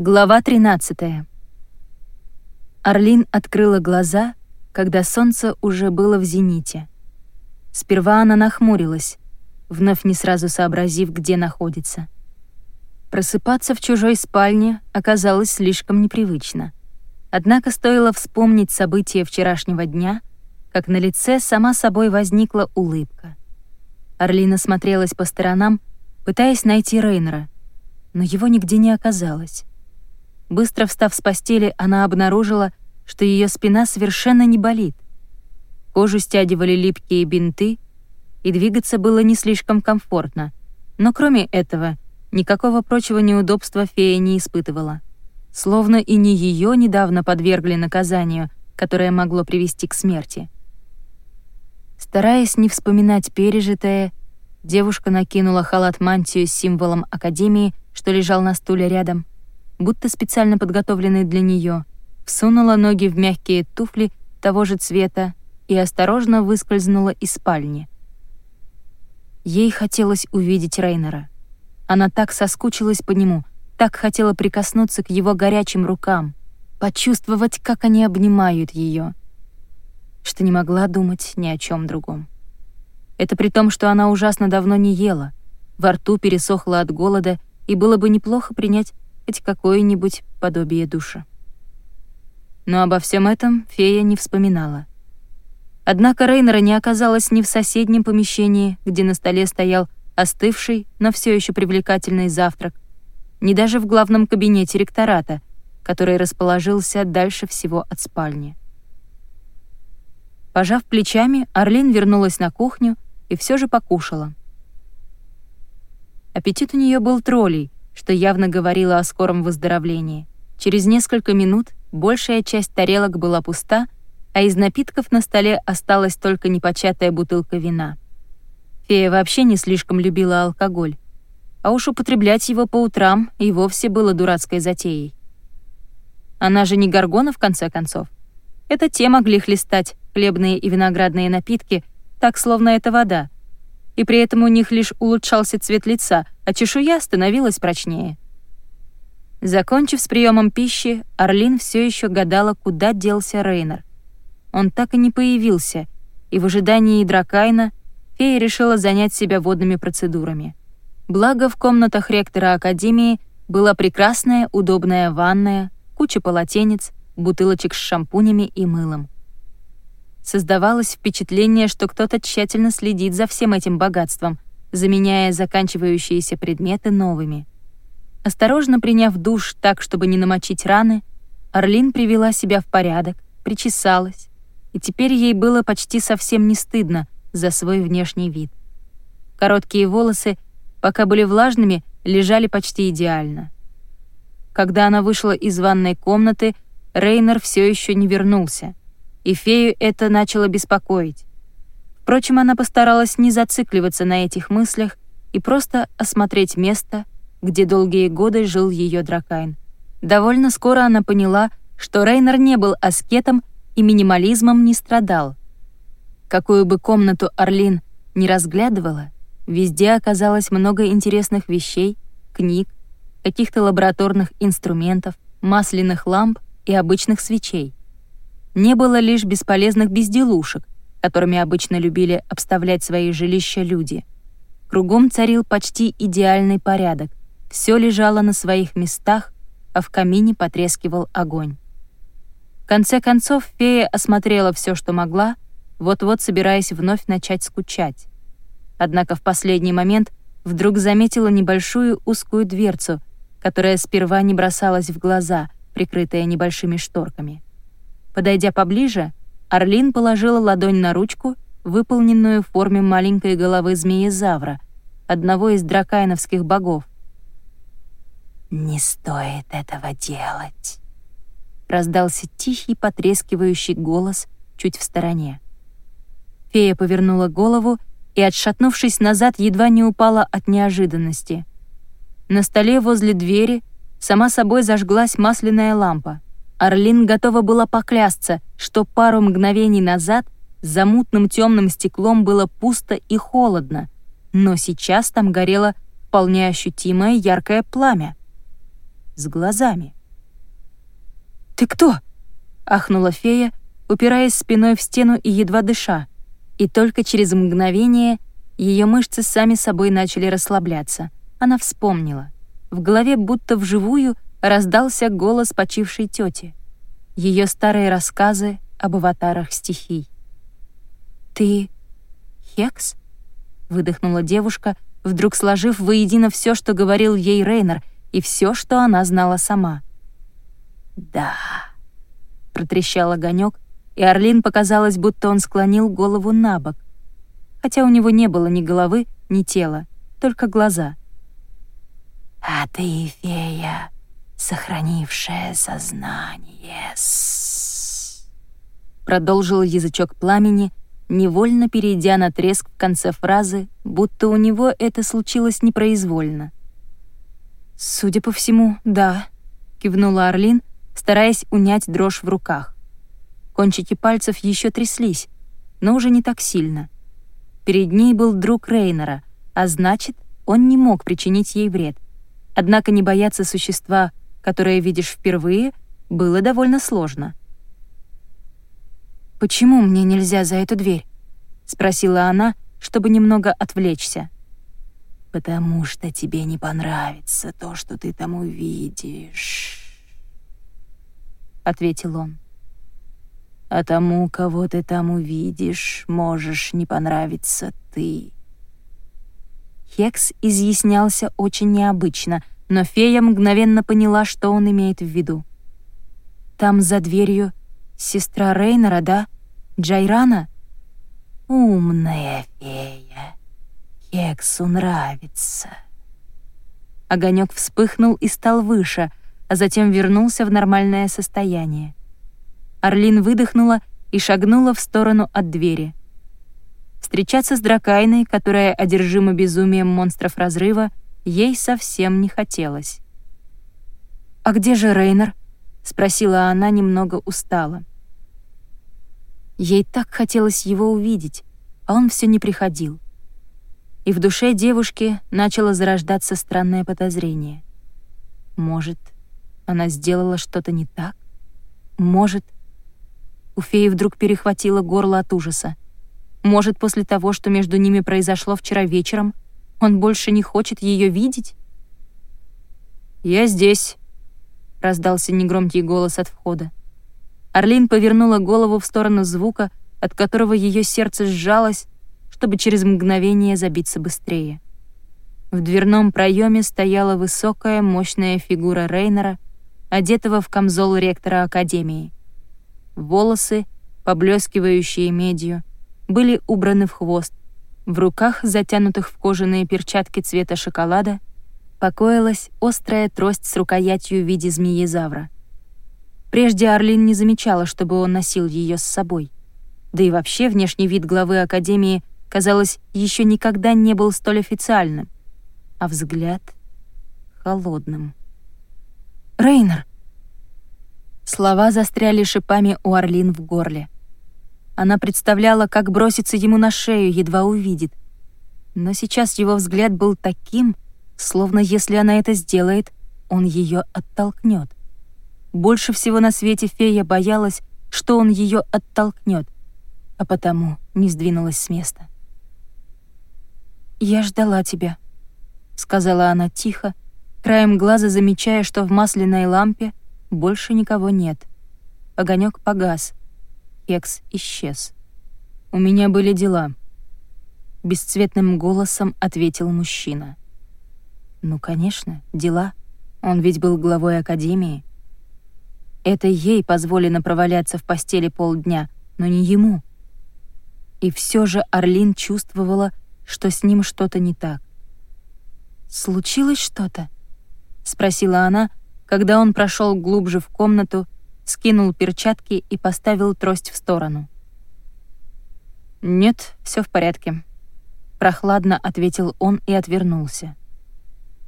Глава 13. Орлин открыла глаза, когда солнце уже было в зените. Сперва она нахмурилась, вновь не сразу сообразив, где находится. Просыпаться в чужой спальне оказалось слишком непривычно. Однако стоило вспомнить события вчерашнего дня, как на лице сама собой возникла улыбка. Орлина смотрелась по сторонам, пытаясь найти Рейнера, но его нигде не оказалось. Быстро встав с постели, она обнаружила, что ее спина совершенно не болит. Кожу стягивали липкие бинты, и двигаться было не слишком комфортно. Но кроме этого, никакого прочего неудобства фея не испытывала. Словно и не ее недавно подвергли наказанию, которое могло привести к смерти. Стараясь не вспоминать пережитое, девушка накинула халат-мантию с символом Академии, что лежал на стуле рядом — будто специально подготовленный для нее, всунула ноги в мягкие туфли того же цвета и осторожно выскользнула из спальни. Ей хотелось увидеть Рейнера. Она так соскучилась по нему, так хотела прикоснуться к его горячим рукам, почувствовать, как они обнимают ее, что не могла думать ни о чем другом. Это при том, что она ужасно давно не ела, во рту пересохла от голода, и было бы неплохо принять хоть какое-нибудь подобие душа. Но обо всем этом фея не вспоминала. Однако Рейнера не оказалось ни в соседнем помещении, где на столе стоял остывший, но все еще привлекательный завтрак, ни даже в главном кабинете ректората, который расположился дальше всего от спальни. Пожав плечами, Орлин вернулась на кухню и все же покушала. Аппетит у нее был троллей, что явно говорило о скором выздоровлении. Через несколько минут большая часть тарелок была пуста, а из напитков на столе осталась только непочатая бутылка вина. Фея вообще не слишком любила алкоголь, а уж употреблять его по утрам и вовсе было дурацкой затеей. Она же не горгона, в конце концов. Это те могли хлестать хлебные и виноградные напитки, так, словно это вода — и при этом у них лишь улучшался цвет лица, а чешуя становилась прочнее. Закончив с приемом пищи, Орлин все еще гадала, куда делся Рейнер. Он так и не появился, и в ожидании Дракайна фея решила занять себя водными процедурами. Благо, в комнатах ректора Академии была прекрасная, удобная ванная, куча полотенец, бутылочек с шампунями и мылом. Создавалось впечатление, что кто-то тщательно следит за всем этим богатством, заменяя заканчивающиеся предметы новыми. Осторожно приняв душ так, чтобы не намочить раны, Орлин привела себя в порядок, причесалась, и теперь ей было почти совсем не стыдно за свой внешний вид. Короткие волосы, пока были влажными, лежали почти идеально. Когда она вышла из ванной комнаты, Рейнер все еще не вернулся и фею это начало беспокоить. Впрочем, она постаралась не зацикливаться на этих мыслях и просто осмотреть место, где долгие годы жил ее дракайн. Довольно скоро она поняла, что Рейнер не был аскетом и минимализмом не страдал. Какую бы комнату Орлин не разглядывала, везде оказалось много интересных вещей, книг, каких-то лабораторных инструментов, масляных ламп и обычных свечей не было лишь бесполезных безделушек, которыми обычно любили обставлять свои жилища люди. Кругом царил почти идеальный порядок, все лежало на своих местах, а в камине потрескивал огонь. В конце концов, фея осмотрела все, что могла, вот-вот собираясь вновь начать скучать. Однако в последний момент вдруг заметила небольшую узкую дверцу, которая сперва не бросалась в глаза, прикрытая небольшими шторками. Подойдя поближе, Орлин положила ладонь на ручку, выполненную в форме маленькой головы змеи-завра, одного из дракайновских богов. «Не стоит этого делать», — раздался тихий потрескивающий голос чуть в стороне. Фея повернула голову и, отшатнувшись назад, едва не упала от неожиданности. На столе возле двери сама собой зажглась масляная лампа — Орлин готова была поклясться, что пару мгновений назад за мутным темным стеклом было пусто и холодно, но сейчас там горело вполне ощутимое яркое пламя. с глазами. «Ты кто?» — ахнула фея, упираясь спиной в стену и едва дыша, и только через мгновение ее мышцы сами собой начали расслабляться. Она вспомнила. В голове будто вживую раздался голос почившей тети. Ее старые рассказы об аватарах стихий. «Ты Хекс?» — выдохнула девушка, вдруг сложив воедино все, что говорил ей Рейнер, и все, что она знала сама. «Да», — протрещал огонек, и Орлин показалось, будто он склонил голову на бок, хотя у него не было ни головы, ни тела, только глаза. «А ты, фея, сохранившая сознание -с. Продолжил язычок пламени, невольно перейдя на треск в конце фразы, будто у него это случилось непроизвольно. «Судя по всему, да», — кивнула Орлин, стараясь унять дрожь в руках. Кончики пальцев еще тряслись, но уже не так сильно. Перед ней был друг Рейнера, а значит, он не мог причинить ей вред. Однако не бояться существа, которое видишь впервые, было довольно сложно. «Почему мне нельзя за эту дверь?» — спросила она, чтобы немного отвлечься. «Потому что тебе не понравится то, что ты там увидишь», — ответил он. «А тому, кого ты там увидишь, можешь не понравиться ты». Хекс изъяснялся очень необычно, но фея мгновенно поняла, что он имеет в виду. «Там за дверью Сестра Рейнера, да? Джайрана? Умная фея. Хексу нравится. Огонек вспыхнул и стал выше, а затем вернулся в нормальное состояние. Орлин выдохнула и шагнула в сторону от двери. Встречаться с Дракайной, которая одержима безумием монстров разрыва, ей совсем не хотелось. «А где же Рейнер?» — спросила она немного устало. Ей так хотелось его увидеть, а он все не приходил. И в душе девушки начало зарождаться странное подозрение. Может, она сделала что-то не так? Может... У феи вдруг перехватило горло от ужаса. Может, после того, что между ними произошло вчера вечером, он больше не хочет ее видеть? «Я здесь», — раздался негромкий голос от входа. Орлин повернула голову в сторону звука, от которого ее сердце сжалось, чтобы через мгновение забиться быстрее. В дверном проеме стояла высокая, мощная фигура Рейнера, одетого в камзол ректора Академии. Волосы, поблескивающие медью, были убраны в хвост. В руках, затянутых в кожаные перчатки цвета шоколада, покоилась острая трость с рукоятью в виде змеезавра — Прежде Арлин не замечала, чтобы он носил ее с собой. Да и вообще внешний вид главы Академии, казалось, еще никогда не был столь официальным. А взгляд — холодным. «Рейнер!» Слова застряли шипами у Орлин в горле. Она представляла, как бросится ему на шею, едва увидит. Но сейчас его взгляд был таким, словно если она это сделает, он ее оттолкнет. Больше всего на свете фея боялась, что он ее оттолкнет, а потому не сдвинулась с места. «Я ждала тебя», — сказала она тихо, краем глаза замечая, что в масляной лампе больше никого нет. Огонек погас. Хекс исчез. «У меня были дела», — бесцветным голосом ответил мужчина. «Ну, конечно, дела. Он ведь был главой Академии. Это ей позволено проваляться в постели полдня, но не ему. И все же Орлин чувствовала, что с ним что-то не так. «Случилось что-то?» — спросила она, когда он прошел глубже в комнату, скинул перчатки и поставил трость в сторону. «Нет, все в порядке», — прохладно ответил он и отвернулся.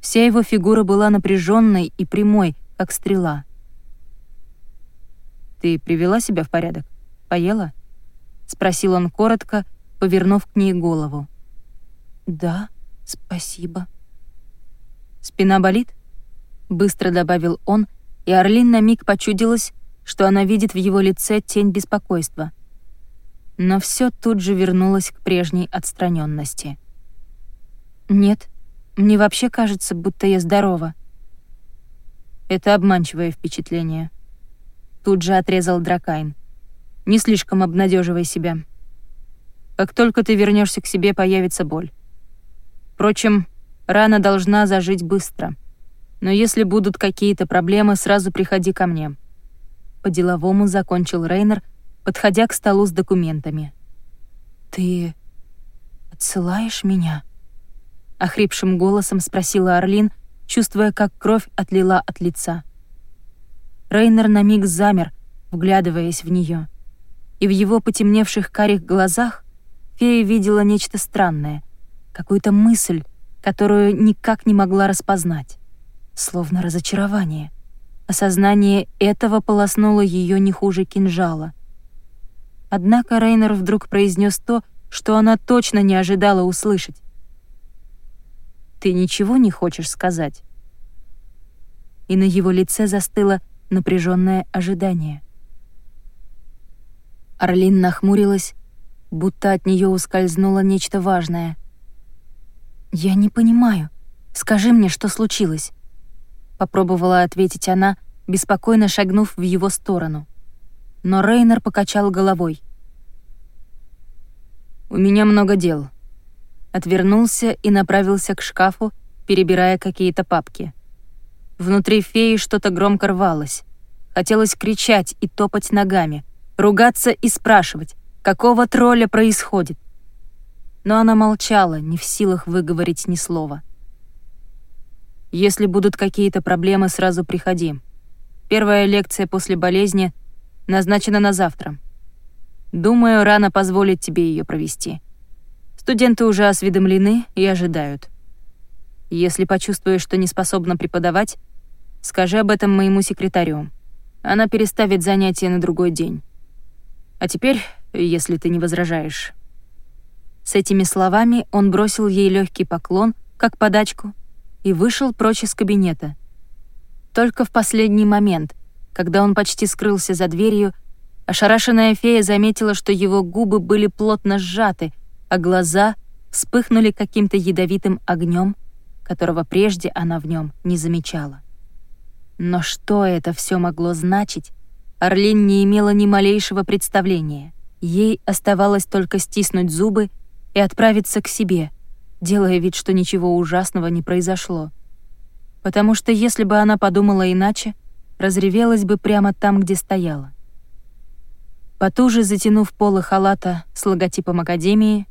Вся его фигура была напряженной и прямой, как стрела. «Ты привела себя в порядок? Поела?» — спросил он коротко, повернув к ней голову. «Да, спасибо». «Спина болит?» быстро добавил он, и Орлин на миг почудилась, что она видит в его лице тень беспокойства. Но все тут же вернулось к прежней отстраненности. «Нет, мне вообще кажется, будто я здорова». Это обманчивое впечатление. Тут же отрезал Дракайн. «Не слишком обнадеживай себя. Как только ты вернешься к себе, появится боль. Впрочем, рана должна зажить быстро. Но если будут какие-то проблемы, сразу приходи ко мне. По-деловому закончил Рейнер, подходя к столу с документами. «Ты отсылаешь меня?» Охрипшим голосом спросила Орлин, чувствуя, как кровь отлила от лица. Рейнер на миг замер, вглядываясь в нее, и в его потемневших карих глазах фея видела нечто странное, какую-то мысль, которую никак не могла распознать, словно разочарование — Осознание этого полоснуло ее не хуже кинжала. Однако Рейнер вдруг произнес то, что она точно не ожидала услышать. «Ты ничего не хочешь сказать?» И на его лице застыло напряженное ожидание. Орлин нахмурилась, будто от нее ускользнуло нечто важное. «Я не понимаю. Скажи мне, что случилось?» Попробовала ответить она, беспокойно шагнув в его сторону. Но Рейнер покачал головой. «У меня много дел». Отвернулся и направился к шкафу, перебирая какие-то папки. Внутри феи что-то громко рвалось. Хотелось кричать и топать ногами, ругаться и спрашивать, какого тролля происходит. Но она молчала, не в силах выговорить ни слова. Если будут какие-то проблемы, сразу приходи. Первая лекция после болезни назначена на завтра. Думаю, рано позволить тебе ее провести. Студенты уже осведомлены и ожидают. Если почувствуешь, что не способна преподавать, скажи об этом моему секретарю. Она переставит занятия на другой день. А теперь, если ты не возражаешь». С этими словами он бросил ей легкий поклон, как подачку, и вышел прочь из кабинета. Только в последний момент, когда он почти скрылся за дверью, ошарашенная фея заметила, что его губы были плотно сжаты, а глаза вспыхнули каким-то ядовитым огнем, которого прежде она в нем не замечала. Но что это все могло значить, Орлин не имела ни малейшего представления. Ей оставалось только стиснуть зубы и отправиться к себе — делая вид, что ничего ужасного не произошло. Потому что если бы она подумала иначе, разревелась бы прямо там, где стояла. Потуже затянув полы халата с логотипом Академии,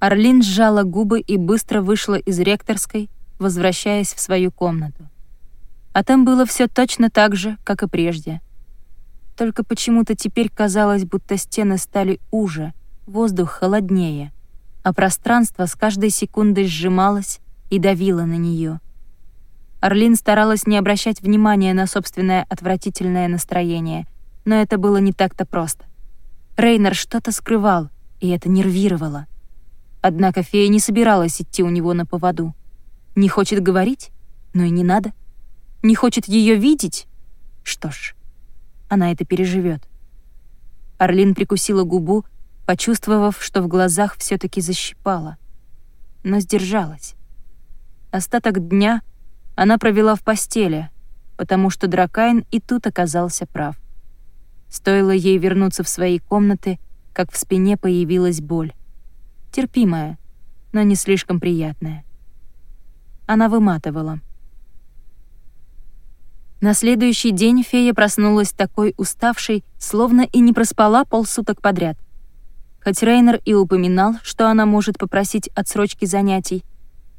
Орлин сжала губы и быстро вышла из ректорской, возвращаясь в свою комнату. А там было все точно так же, как и прежде. Только почему-то теперь казалось, будто стены стали уже, воздух холоднее — а пространство с каждой секундой сжималось и давило на нее. Орлин старалась не обращать внимания на собственное отвратительное настроение, но это было не так-то просто. Рейнер что-то скрывал, и это нервировало. Однако фея не собиралась идти у него на поводу. Не хочет говорить? Ну и не надо. Не хочет ее видеть? Что ж, она это переживет. Орлин прикусила губу, почувствовав, что в глазах все таки защипала. Но сдержалась. Остаток дня она провела в постели, потому что Дракайн и тут оказался прав. Стоило ей вернуться в свои комнаты, как в спине появилась боль. Терпимая, но не слишком приятная. Она выматывала. На следующий день фея проснулась такой уставшей, словно и не проспала полсуток подряд — Хоть Рейнер и упоминал, что она может попросить отсрочки занятий,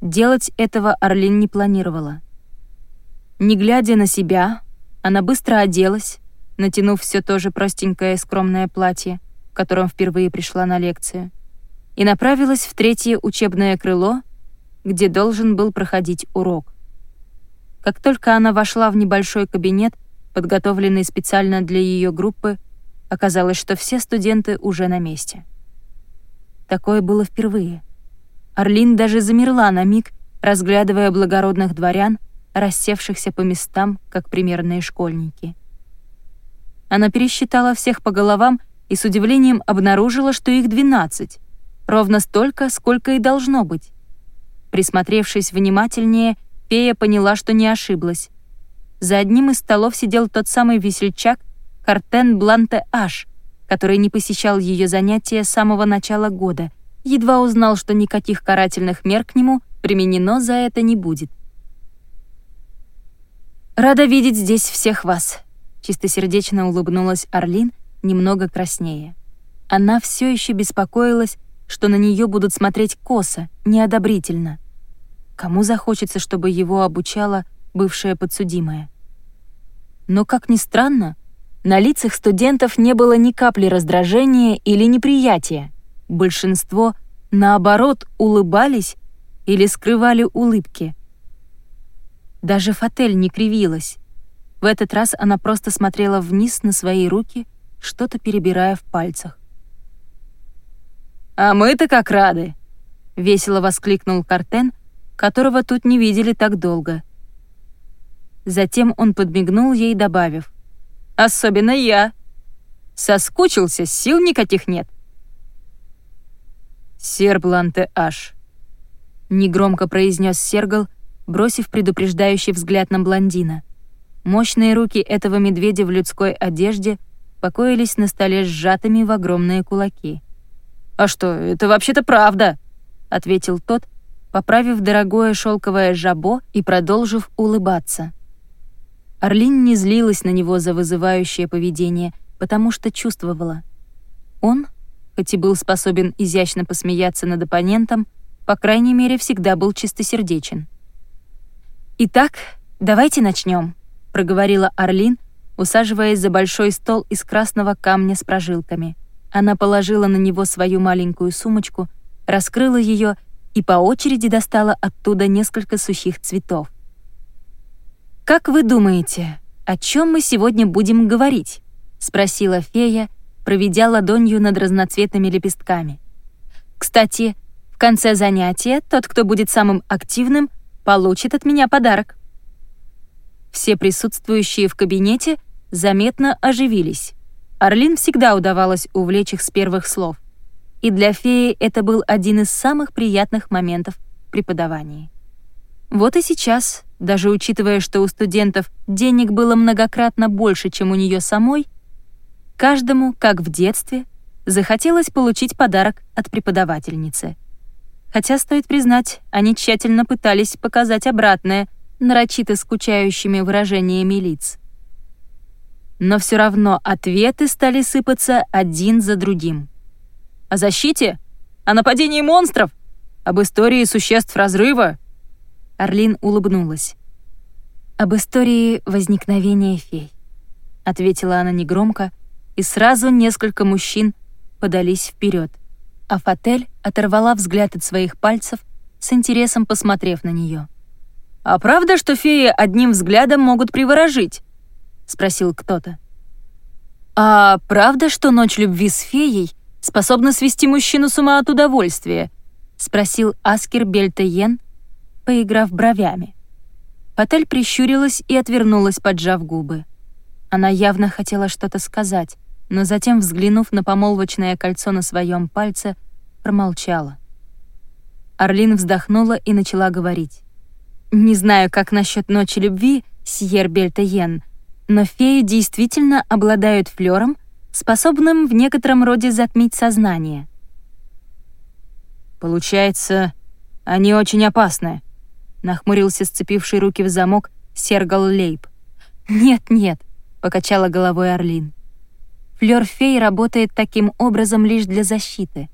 делать этого Орлин не планировала. Не глядя на себя, она быстро оделась, натянув все то же простенькое скромное платье, в котором впервые пришла на лекцию, и направилась в третье учебное крыло, где должен был проходить урок. Как только она вошла в небольшой кабинет, подготовленный специально для ее группы, оказалось, что все студенты уже на месте. Такое было впервые. Орлин даже замерла на миг, разглядывая благородных дворян, рассевшихся по местам, как примерные школьники. Она пересчитала всех по головам и с удивлением обнаружила, что их 12, ровно столько, сколько и должно быть. Присмотревшись внимательнее, фея поняла, что не ошиблась. За одним из столов сидел тот самый весельчак Картен Бланте Аш, который не посещал ее занятия с самого начала года, едва узнал, что никаких карательных мер к нему применено за это не будет. «Рада видеть здесь всех вас», — чистосердечно улыбнулась Орлин, немного краснее. Она все еще беспокоилась, что на нее будут смотреть косо, неодобрительно. Кому захочется, чтобы его обучала бывшая подсудимая? Но, как ни странно, на лицах студентов не было ни капли раздражения или неприятия. Большинство, наоборот, улыбались или скрывали улыбки. Даже Фатель не кривилась. В этот раз она просто смотрела вниз на свои руки, что-то перебирая в пальцах. «А мы-то как рады!» — весело воскликнул Картен, которого тут не видели так долго. Затем он подмигнул ей, добавив. «Особенно я. Соскучился, сил никаких нет». «Сербланте аж», — негромко произнес Сергал, бросив предупреждающий взгляд на блондина. Мощные руки этого медведя в людской одежде покоились на столе сжатыми в огромные кулаки. «А что, это вообще-то правда», — ответил тот, поправив дорогое шелковое жабо и продолжив улыбаться. Орлин не злилась на него за вызывающее поведение, потому что чувствовала. Он, хоть и был способен изящно посмеяться над оппонентом, по крайней мере, всегда был чистосердечен. «Итак, давайте начнем», — проговорила Орлин, усаживаясь за большой стол из красного камня с прожилками. Она положила на него свою маленькую сумочку, раскрыла ее и по очереди достала оттуда несколько сухих цветов. «Как вы думаете, о чем мы сегодня будем говорить?» — спросила фея, проведя ладонью над разноцветными лепестками. «Кстати, в конце занятия тот, кто будет самым активным, получит от меня подарок». Все присутствующие в кабинете заметно оживились. Орлин всегда удавалось увлечь их с первых слов. И для феи это был один из самых приятных моментов преподавания. Вот и сейчас, даже учитывая, что у студентов денег было многократно больше, чем у нее самой, каждому, как в детстве, захотелось получить подарок от преподавательницы. Хотя, стоит признать, они тщательно пытались показать обратное — нарочито скучающими выражениями лиц. Но все равно ответы стали сыпаться один за другим. О защите? О нападении монстров? Об истории существ разрыва? Орлин улыбнулась. «Об истории возникновения фей», — ответила она негромко, и сразу несколько мужчин подались вперед, а Фатель оторвала взгляд от своих пальцев, с интересом посмотрев на нее. «А правда, что феи одним взглядом могут приворожить?» — спросил кто-то. «А правда, что ночь любви с феей способна свести мужчину с ума от удовольствия?» — спросил Аскер Бельтеен, поиграв бровями. Патель прищурилась и отвернулась, поджав губы. Она явно хотела что-то сказать, но затем, взглянув на помолвочное кольцо на своем пальце, промолчала. Орлин вздохнула и начала говорить. Не знаю, как насчет ночи любви, Сьер Бельтаен, но феи действительно обладают флером, способным в некотором роде затмить сознание. «Получается, они очень опасны», — нахмурился сцепивший руки в замок Сергал Лейб. «Нет-нет», — покачала головой Орлин. Флёр фей работает таким образом лишь для защиты.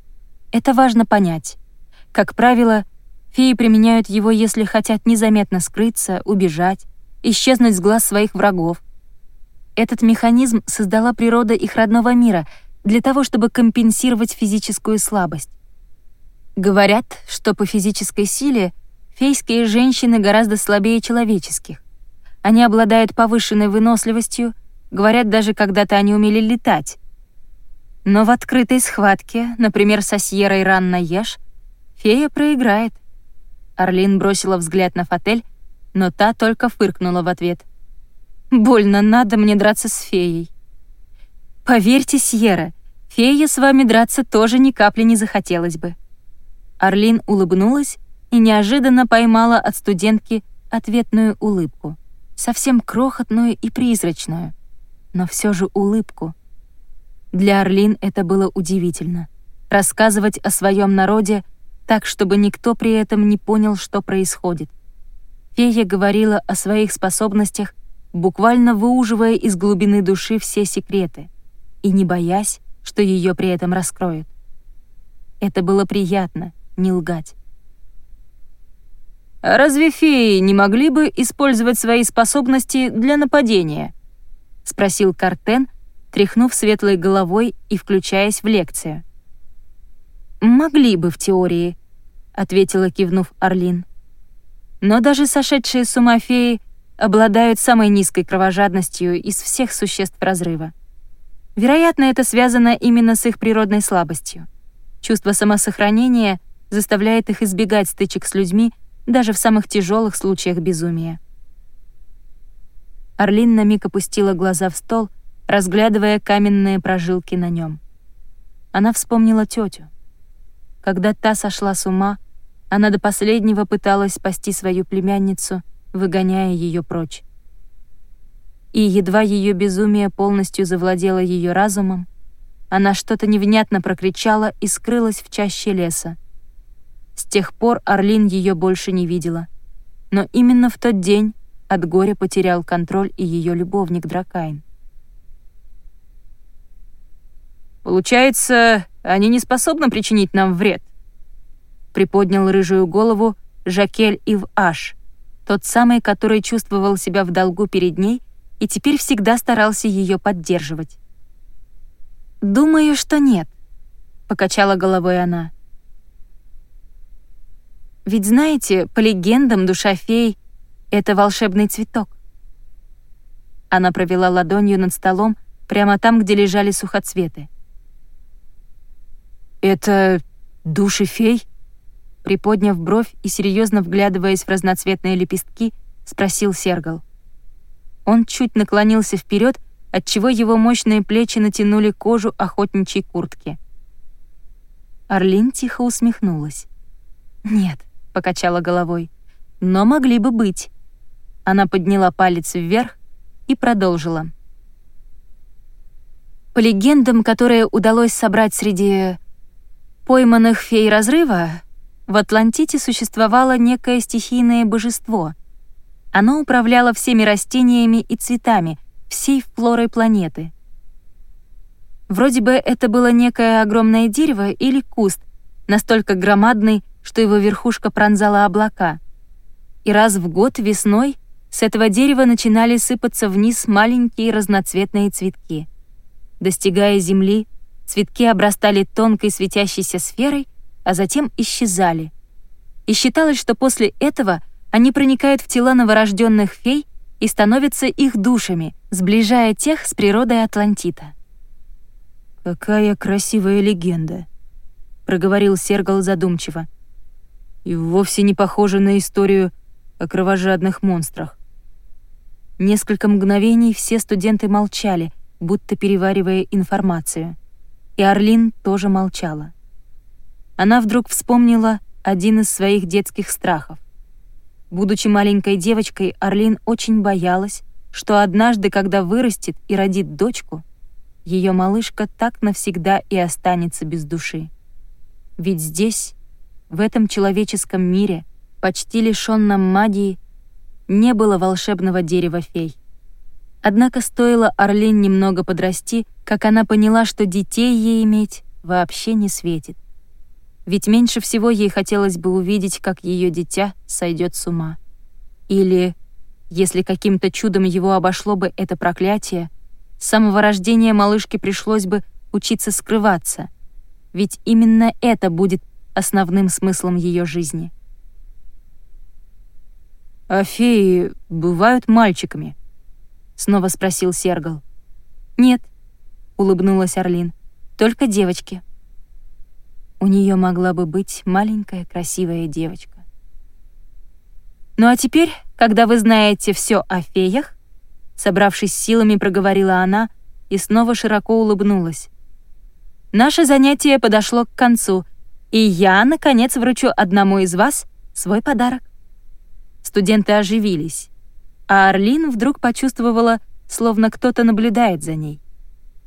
Это важно понять. Как правило, Феи применяют его, если хотят незаметно скрыться, убежать, исчезнуть с глаз своих врагов. Этот механизм создала природа их родного мира для того, чтобы компенсировать физическую слабость. Говорят, что по физической силе фейские женщины гораздо слабее человеческих. Они обладают повышенной выносливостью, говорят, даже когда-то они умели летать. Но в открытой схватке, например, со Сьерой Ранна Еш, фея проиграет — Орлин бросила взгляд на Фатель, но та только фыркнула в ответ. «Больно надо мне драться с феей». «Поверьте, Сьерра, фея с вами драться тоже ни капли не захотелось бы». Орлин улыбнулась и неожиданно поймала от студентки ответную улыбку, совсем крохотную и призрачную, но все же улыбку. Для Орлин это было удивительно — рассказывать о своем народе так, чтобы никто при этом не понял, что происходит. Фея говорила о своих способностях, буквально выуживая из глубины души все секреты и не боясь, что ее при этом раскроют. Это было приятно, не лгать. «А разве феи не могли бы использовать свои способности для нападения?» — спросил Картен, тряхнув светлой головой и включаясь в лекцию. «Могли бы в теории», — ответила, кивнув Орлин. «Но даже сошедшие с ума феи обладают самой низкой кровожадностью из всех существ разрыва. Вероятно, это связано именно с их природной слабостью. Чувство самосохранения заставляет их избегать стычек с людьми даже в самых тяжелых случаях безумия. Орлин на миг опустила глаза в стол, разглядывая каменные прожилки на нем. Она вспомнила тетю. Когда та сошла с ума, она до последнего пыталась спасти свою племянницу, выгоняя ее прочь. И едва ее безумие полностью завладело ее разумом, она что-то невнятно прокричала и скрылась в чаще леса. С тех пор Орлин ее больше не видела. Но именно в тот день от горя потерял контроль и ее любовник Дракайн. «Получается, они не способны причинить нам вред?» Приподнял рыжую голову Жакель Ив-Аш, тот самый, который чувствовал себя в долгу перед ней и теперь всегда старался ее поддерживать. «Думаю, что нет», — покачала головой она. Ведь знаете, по легендам душа фей — это волшебный цветок. Она провела ладонью над столом, прямо там, где лежали сухоцветы. «Это души фей?» Приподняв бровь и серьезно вглядываясь в разноцветные лепестки, спросил Сергал. Он чуть наклонился вперед, отчего его мощные плечи натянули кожу охотничьей куртки. Орлин тихо усмехнулась. «Нет, покачала головой. «Но могли бы быть». Она подняла палец вверх и продолжила. По легендам, которые удалось собрать среди пойманных фей разрыва, в Атлантите существовало некое стихийное божество. Оно управляло всеми растениями и цветами, всей флорой планеты. Вроде бы это было некое огромное дерево или куст, настолько громадный, что его верхушка пронзала облака. И раз в год весной с этого дерева начинали сыпаться вниз маленькие разноцветные цветки. Достигая земли, цветки обрастали тонкой светящейся сферой, а затем исчезали. И считалось, что после этого они проникают в тела новорожденных фей и становятся их душами, сближая тех с природой Атлантита. «Какая красивая легенда», — проговорил Сергал задумчиво и вовсе не похоже на историю о кровожадных монстрах. Несколько мгновений все студенты молчали, будто переваривая информацию. И Орлин тоже молчала. Она вдруг вспомнила один из своих детских страхов. Будучи маленькой девочкой, Орлин очень боялась, что однажды, когда вырастет и родит дочку, ее малышка так навсегда и останется без души. Ведь здесь, в этом человеческом мире, почти лишённом магии, не было волшебного дерева фей. Однако стоило Орлин немного подрасти, как она поняла, что детей ей иметь вообще не светит. Ведь меньше всего ей хотелось бы увидеть, как ее дитя сойдет с ума. Или, если каким-то чудом его обошло бы это проклятие, с самого рождения малышке пришлось бы учиться скрываться. Ведь именно это будет основным смыслом ее жизни. «А феи бывают мальчиками?» — снова спросил Сергал. «Нет», — улыбнулась Орлин, — «только девочки». У нее могла бы быть маленькая красивая девочка. «Ну а теперь когда вы знаете все о феях?» Собравшись силами, проговорила она и снова широко улыбнулась. «Наше занятие подошло к концу, и я, наконец, вручу одному из вас свой подарок». Студенты оживились, а Орлин вдруг почувствовала, словно кто-то наблюдает за ней.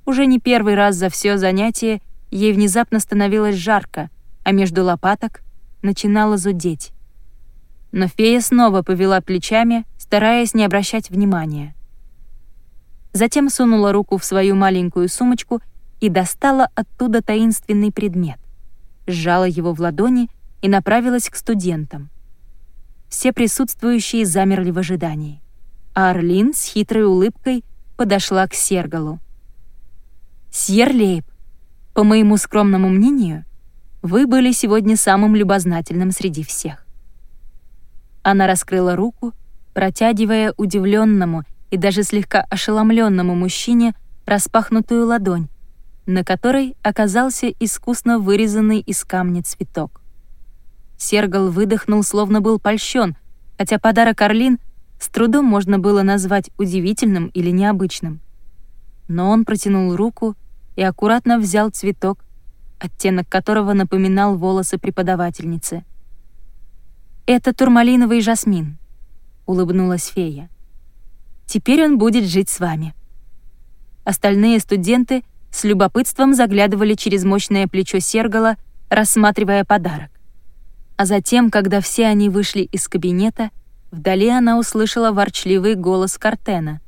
Уже не первый раз за все занятие ей внезапно становилось жарко, а между лопаток начинало зудеть. Но фея снова повела плечами, стараясь не обращать внимания. Затем сунула руку в свою маленькую сумочку и достала оттуда таинственный предмет. Сжала его в ладони и направилась к студентам. Все присутствующие замерли в ожидании. А Орлин с хитрой улыбкой подошла к Сергалу. «Сьер Лейб, по моему скромному мнению, вы были сегодня самым любознательным среди всех. Она раскрыла руку, протягивая удивленному и даже слегка ошеломленному мужчине распахнутую ладонь, на которой оказался искусно вырезанный из камня цветок. Сергал выдохнул, словно был польщен, хотя подарок Орлин с трудом можно было назвать удивительным или необычным. Но он протянул руку и аккуратно взял цветок, оттенок которого напоминал волосы преподавательницы. «Это турмалиновый жасмин», — улыбнулась фея. «Теперь он будет жить с вами». Остальные студенты с любопытством заглядывали через мощное плечо Сергала, рассматривая подарок. А затем, когда все они вышли из кабинета, вдали она услышала ворчливый голос Картена.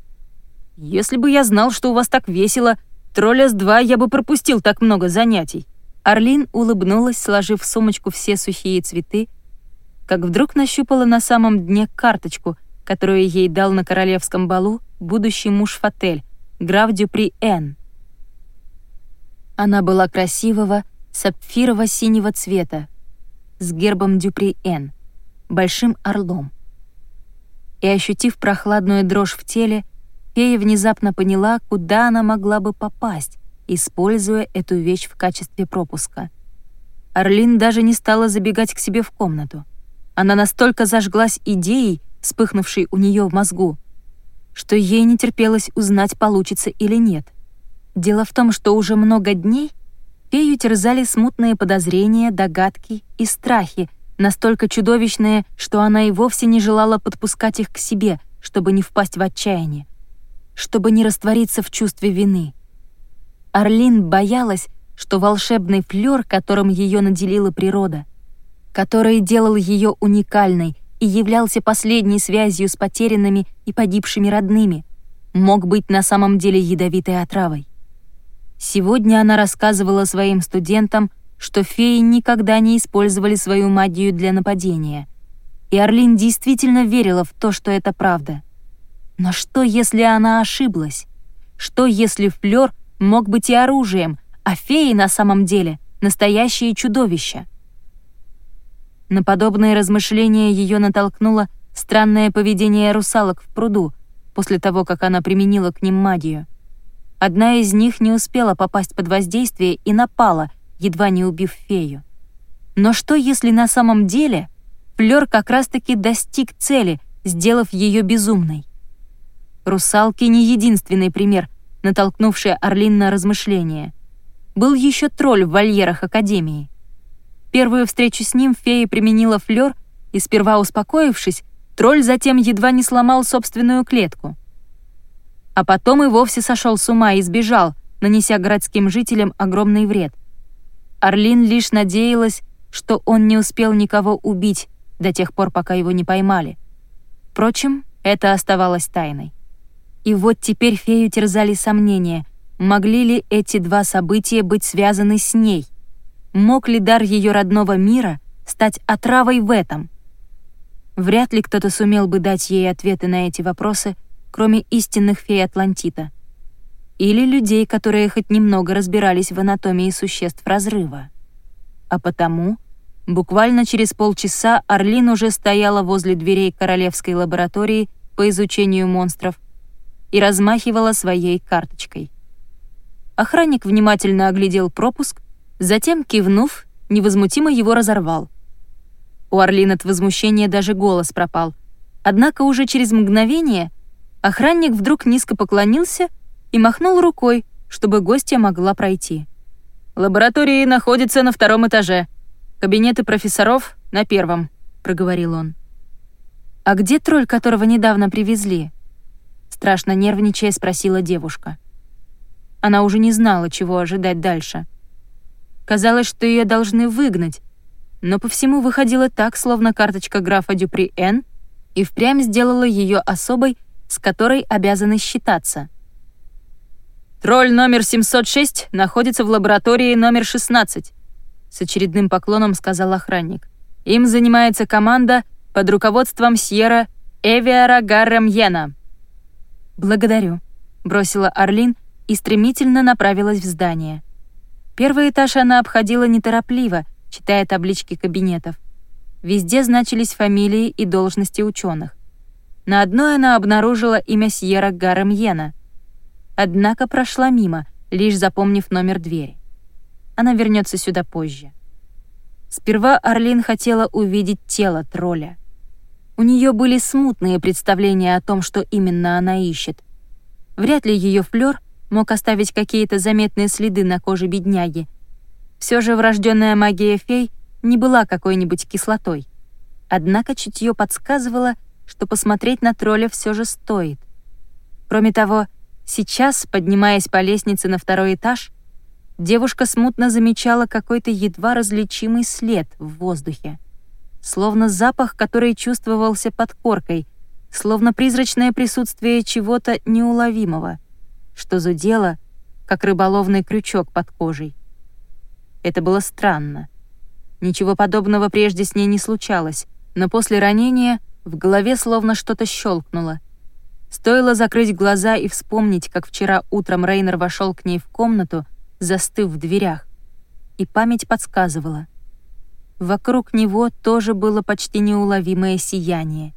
«Если бы я знал, что у вас так весело, тролля с два я бы пропустил так много занятий». Орлин улыбнулась, сложив в сумочку все сухие цветы, как вдруг нащупала на самом дне карточку, которую ей дал на королевском балу будущий муж Фатель, граф Дюпри Н. Она была красивого, сапфирово-синего цвета, с гербом Дюпри Н, большим орлом. И ощутив прохладную дрожь в теле, фея внезапно поняла, куда она могла бы попасть, используя эту вещь в качестве пропуска. Орлин даже не стала забегать к себе в комнату. Она настолько зажглась идеей, вспыхнувшей у нее в мозгу, что ей не терпелось узнать, получится или нет. Дело в том, что уже много дней фею терзали смутные подозрения, догадки и страхи, настолько чудовищные, что она и вовсе не желала подпускать их к себе, чтобы не впасть в отчаяние, чтобы не раствориться в чувстве вины. Орлин боялась, что волшебный флёр, которым ее наделила природа, который делал ее уникальной и являлся последней связью с потерянными и погибшими родными, мог быть на самом деле ядовитой отравой. Сегодня она рассказывала своим студентам, что феи никогда не использовали свою магию для нападения. И Орлин действительно верила в то, что это правда. Но что, если она ошиблась? Что, если флёр мог быть и оружием, а феи на самом деле — настоящие чудовища? На подобные размышления ее натолкнуло странное поведение русалок в пруду после того, как она применила к ним магию. Одна из них не успела попасть под воздействие и напала, едва не убив фею. Но что, если на самом деле Флёр как раз-таки достиг цели, сделав ее безумной? Русалки не единственный пример, натолкнувший Орлин на размышления. Был еще тролль в вольерах Академии. Первую встречу с ним фея применила флёр, и сперва успокоившись, тролль затем едва не сломал собственную клетку. А потом и вовсе сошел с ума и сбежал, нанеся городским жителям огромный вред. Орлин лишь надеялась, что он не успел никого убить до тех пор, пока его не поймали. Впрочем, это оставалось тайной. И вот теперь фею терзали сомнения, могли ли эти два события быть связаны с ней. Мог ли дар ее родного мира стать отравой в этом? Вряд ли кто-то сумел бы дать ей ответы на эти вопросы, кроме истинных фей Атлантита. Или людей, которые хоть немного разбирались в анатомии существ разрыва. А потому, буквально через полчаса Орлин уже стояла возле дверей королевской лаборатории по изучению монстров и размахивала своей карточкой. Охранник внимательно оглядел пропуск Затем, кивнув, невозмутимо его разорвал. У Орлин от возмущения даже голос пропал, Однако уже через мгновение охранник вдруг низко поклонился и махнул рукой, чтобы гостья могла пройти. «Лаборатории находятся на втором этаже. Кабинеты профессоров — на первом», — проговорил он. «А где тролль, которого недавно привезли?» Страшно нервничая спросила девушка. Она уже не знала, чего ожидать дальше. Казалось, что ее должны выгнать, но по всему выходило так, словно карточка графа Дюпри Н и впрямь сделала ее особой, с которой обязаны считаться. «Тролль номер 706 находится в лаборатории номер 16», с очередным поклоном сказал охранник. «Им занимается команда под руководством Сьерра Эвиара Гаррамьена». «Благодарю», — бросила Орлин и стремительно направилась в здание. Первый этаж она обходила неторопливо, читая таблички кабинетов. Везде значились фамилии и должности ученых. На одной она обнаружила имя Сьерра Гарамьена. Однако прошла мимо, лишь запомнив номер двери. Она вернется сюда позже. Сперва Орлин хотела увидеть тело тролля. У нее были смутные представления о том, что именно она ищет. Вряд ли ее флёр мог оставить какие-то заметные следы на коже бедняги. Все же врожденная магия фей не была какой-нибудь кислотой. Однако чутье подсказывало, что посмотреть на тролля все же стоит. Кроме того, сейчас, поднимаясь по лестнице на второй этаж, девушка смутно замечала какой-то едва различимый след в воздухе словно запах, который чувствовался под коркой, словно призрачное присутствие чего-то неуловимого, что зудело, как рыболовный крючок под кожей. Это было странно. Ничего подобного прежде с ней не случалось, но после ранения в голове словно что-то щелкнуло. Стоило закрыть глаза и вспомнить, как вчера утром Рейнер вошел к ней в комнату, застыв в дверях. И память подсказывала. Вокруг него тоже было почти неуловимое сияние.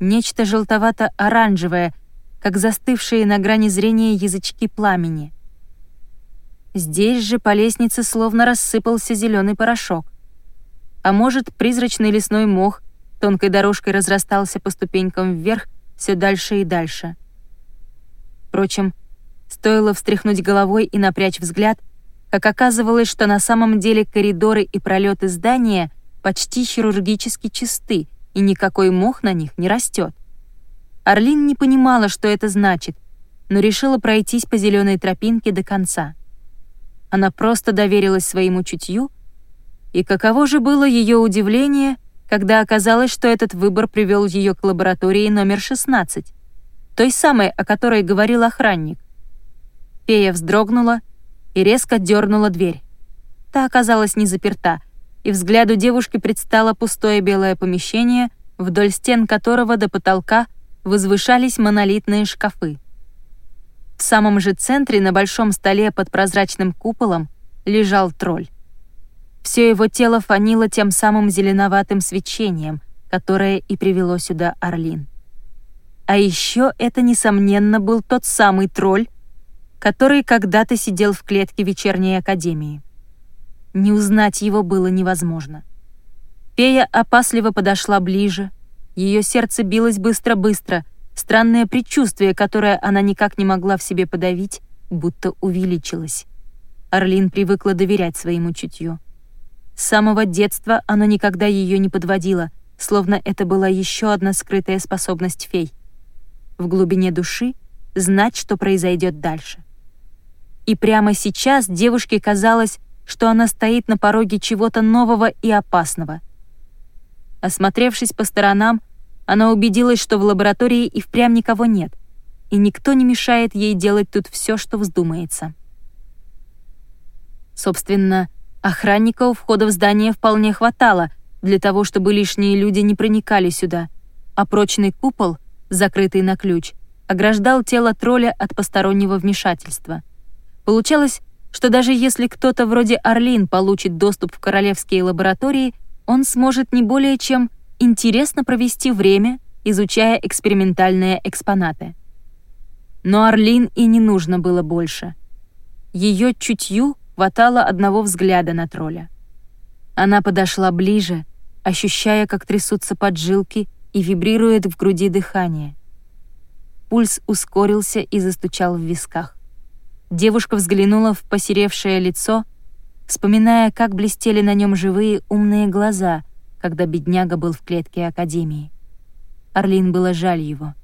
Нечто желтовато-оранжевое, как застывшие на грани зрения язычки пламени. Здесь же по лестнице словно рассыпался зеленый порошок. А может, призрачный лесной мох тонкой дорожкой разрастался по ступенькам вверх все дальше и дальше. Впрочем, стоило встряхнуть головой и напрячь взгляд — как оказывалось, что на самом деле коридоры и пролеты здания почти хирургически чисты, и никакой мох на них не растет. Орлин не понимала, что это значит, но решила пройтись по зеленой тропинке до конца. Она просто доверилась своему чутью, и каково же было ее удивление, когда оказалось, что этот выбор привел ее к лаборатории номер 16, той самой, о которой говорил охранник. Фея вздрогнула и резко дернула дверь. Та оказалась не заперта, и взгляду девушки предстало пустое белое помещение, вдоль стен которого до потолка возвышались монолитные шкафы. В самом же центре на большом столе под прозрачным куполом лежал тролль. Все его тело фанило тем самым зеленоватым свечением, которое и привело сюда Орлин. А еще это, несомненно, был тот самый тролль, который когда-то сидел в клетке вечерней академии. Не узнать его было невозможно. Фея опасливо подошла ближе. Ее сердце билось быстро-быстро. Странное предчувствие, которое она никак не могла в себе подавить, будто увеличилось. Орлин привыкла доверять своему чутью. С самого детства оно никогда ее не подводило, словно это была еще одна скрытая способность фей. В глубине души знать, что произойдет дальше. И прямо сейчас девушке казалось, что она стоит на пороге чего-то нового и опасного. Осмотревшись по сторонам, она убедилась, что в лаборатории и впрямь никого нет, и никто не мешает ей делать тут все, что вздумается. Собственно, охранника у входа в здание вполне хватало для того, чтобы лишние люди не проникали сюда, а прочный купол, закрытый на ключ, ограждал тело тролля от постороннего вмешательства — Получалось, что даже если кто-то вроде Орлин получит доступ в королевские лаборатории, он сможет не более чем интересно провести время, изучая экспериментальные экспонаты. Но Орлин и не нужно было больше. Ее чутью хватало одного взгляда на тролля. Она подошла ближе, ощущая, как трясутся поджилки и вибрирует в груди дыхание. Пульс ускорился и застучал в висках. Девушка взглянула в посеревшее лицо, вспоминая, как блестели на нем живые умные глаза, когда бедняга был в клетке Академии. Орлин было жаль его.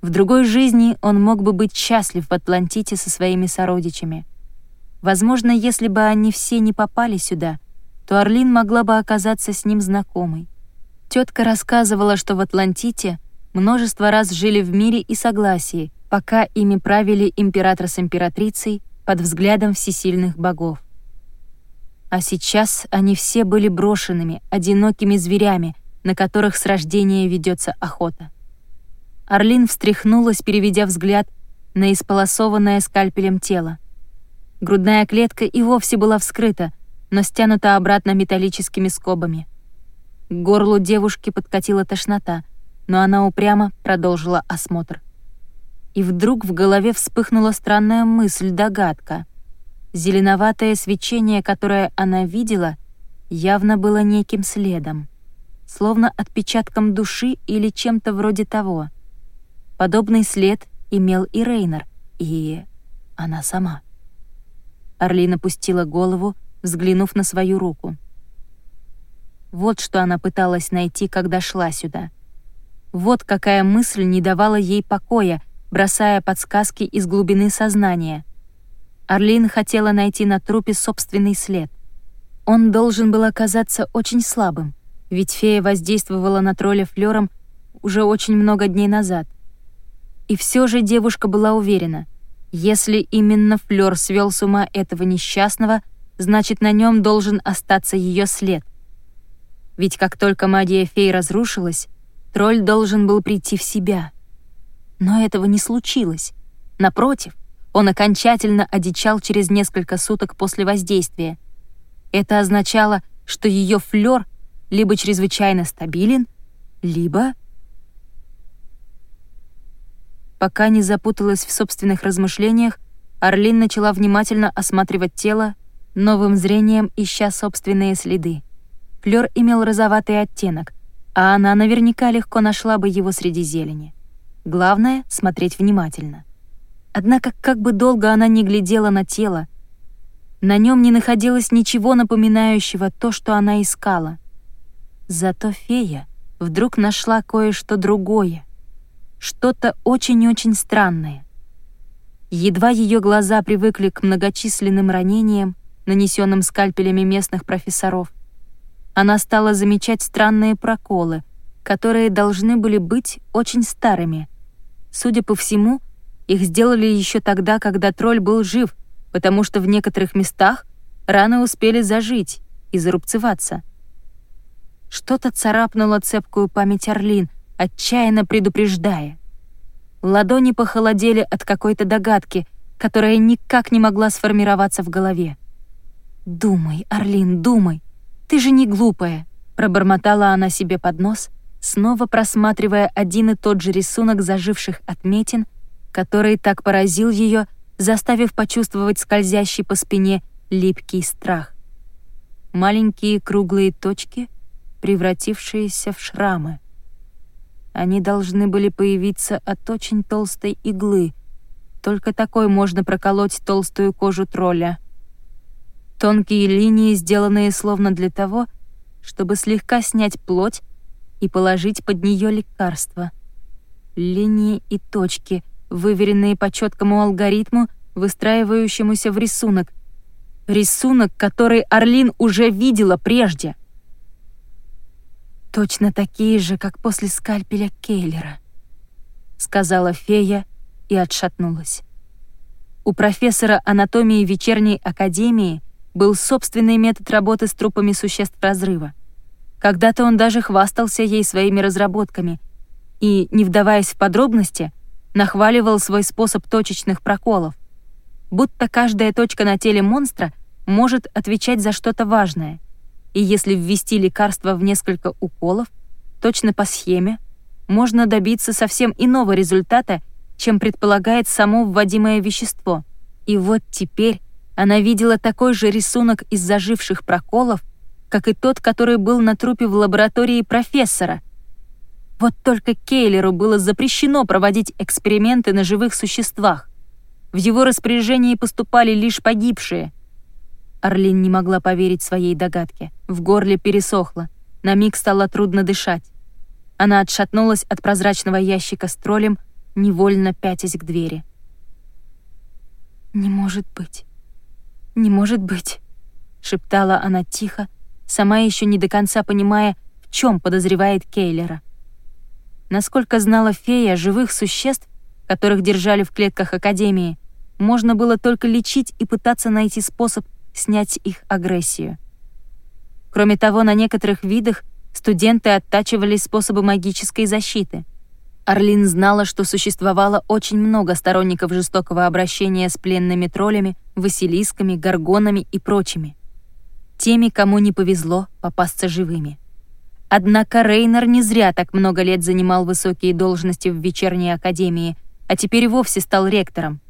В другой жизни он мог бы быть счастлив в Атлантите со своими сородичами. Возможно, если бы они все не попали сюда, то Орлин могла бы оказаться с ним знакомой. Тетка рассказывала, что в Атлантите множество раз жили в мире и согласии, пока ими правили император с императрицей под взглядом всесильных богов. А сейчас они все были брошенными, одинокими зверями, на которых с рождения ведется охота. Орлин встряхнулась, переведя взгляд на исполосованное скальпелем тело. Грудная клетка и вовсе была вскрыта, но стянута обратно металлическими скобами. К горлу девушки подкатила тошнота, но она упрямо продолжила осмотр. И вдруг в голове вспыхнула странная мысль, догадка. Зеленоватое свечение, которое она видела, явно было неким следом, словно отпечатком души или чем-то вроде того. Подобный след имел и Рейнер, и она сама. Орлина пустила голову, взглянув на свою руку. Вот что она пыталась найти, когда шла сюда. Вот какая мысль не давала ей покоя, бросая подсказки из глубины сознания. Орлин хотела найти на трупе собственный след. Он должен был оказаться очень слабым, ведь фея воздействовала на тролля флёром уже очень много дней назад. И все же девушка была уверена, если именно флёр свел с ума этого несчастного, значит, на нем должен остаться ее след. Ведь как только магия фей разрушилась, тролль должен был прийти в себя — но этого не случилось. Напротив, он окончательно одичал через несколько суток после воздействия. Это означало, что ее флёр либо чрезвычайно стабилен, либо... Пока не запуталась в собственных размышлениях, Орлин начала внимательно осматривать тело, новым зрением ища собственные следы. Флёр имел розоватый оттенок, а она наверняка легко нашла бы его среди зелени. Главное — смотреть внимательно. Однако, как бы долго она ни глядела на тело, на нем не находилось ничего напоминающего то, что она искала. Зато фея вдруг нашла кое-что другое, что-то очень-очень странное. Едва ее глаза привыкли к многочисленным ранениям, нанесенным скальпелями местных профессоров, она стала замечать странные проколы, которые должны были быть очень старыми — Судя по всему, их сделали еще тогда, когда тролль был жив, потому что в некоторых местах раны успели зажить и зарубцеваться. Что-то царапнуло цепкую память Орлин, отчаянно предупреждая. Ладони похолодели от какой-то догадки, которая никак не могла сформироваться в голове. «Думай, Орлин, думай, ты же не глупая», пробормотала она себе под нос, снова просматривая один и тот же рисунок заживших отметин, который так поразил ее, заставив почувствовать скользящий по спине липкий страх. Маленькие круглые точки, превратившиеся в шрамы. Они должны были появиться от очень толстой иглы. Только такой можно проколоть толстую кожу тролля. Тонкие линии, сделанные словно для того, чтобы слегка снять плоть и положить под нее лекарство. Линии и точки, выверенные по четкому алгоритму, выстраивающемуся в рисунок. Рисунок, который Орлин уже видела прежде. «Точно такие же, как после скальпеля Кейлера», — сказала фея и отшатнулась. У профессора анатомии вечерней академии был собственный метод работы с трупами существ разрыва — когда-то он даже хвастался ей своими разработками и, не вдаваясь в подробности, нахваливал свой способ точечных проколов. Будто каждая точка на теле монстра может отвечать за что-то важное. И если ввести лекарство в несколько уколов, точно по схеме, можно добиться совсем иного результата, чем предполагает само вводимое вещество. И вот теперь она видела такой же рисунок из заживших проколов, как и тот, который был на трупе в лаборатории профессора. Вот только Кейлеру было запрещено проводить эксперименты на живых существах. В его распоряжении поступали лишь погибшие. Орлин не могла поверить своей догадке. В горле пересохло. На миг стало трудно дышать. Она отшатнулась от прозрачного ящика с троллем, невольно пятясь к двери. «Не может быть! Не может быть!» — шептала она тихо, сама еще не до конца понимая, в чем подозревает Кейлера. Насколько знала фея, живых существ, которых держали в клетках Академии, можно было только лечить и пытаться найти способ снять их агрессию. Кроме того, на некоторых видах студенты оттачивали способы магической защиты. Орлин знала, что существовало очень много сторонников жестокого обращения с пленными троллями, василисками, горгонами и прочими. Теми, кому не повезло попасться живыми. Однако Рейнер не зря так много лет занимал высокие должности в вечерней академии, а теперь вовсе стал ректором.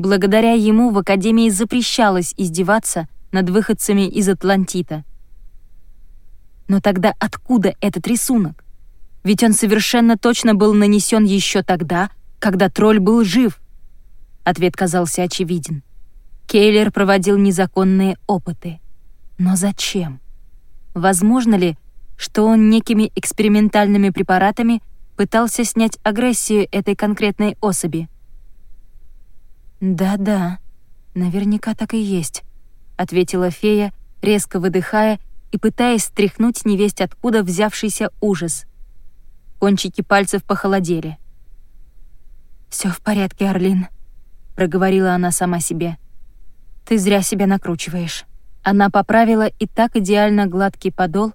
Благодаря ему в академии запрещалось издеваться над выходцами из Атлантита. Но тогда откуда этот рисунок? Ведь он совершенно точно был нанесен еще тогда, когда тролль был жив. Ответ казался очевиден. Кейлер проводил незаконные опыты. Но зачем? Возможно ли, что он некими экспериментальными препаратами пытался снять агрессию этой конкретной особи? «Да-да, наверняка так и есть», — ответила фея, резко выдыхая и пытаясь стряхнуть невесть откуда взявшийся ужас. Кончики пальцев похолодели. «Всё в порядке, Орлин», — проговорила она сама себе. «Ты зря себя накручиваешь». Она поправила и так идеально гладкий подол,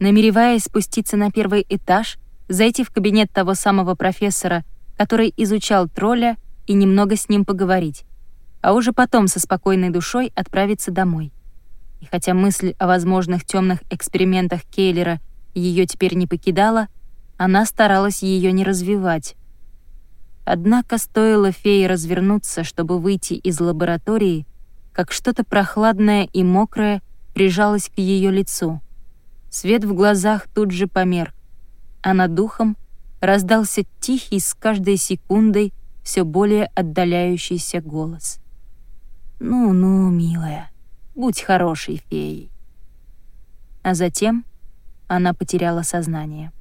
намереваясь спуститься на первый этаж, зайти в кабинет того самого профессора, который изучал тролля, и немного с ним поговорить, а уже потом со спокойной душой отправиться домой. И хотя мысль о возможных темных экспериментах Кейлера ее теперь не покидала, она старалась ее не развивать. Однако стоило фее развернуться, чтобы выйти из лаборатории, как что-то прохладное и мокрое прижалось к ее лицу. Свет в глазах тут же померк, а над духом раздался тихий с каждой секундой все более отдаляющийся голос. «Ну-ну, милая, Будь хорошей феей. А затем она потеряла сознание.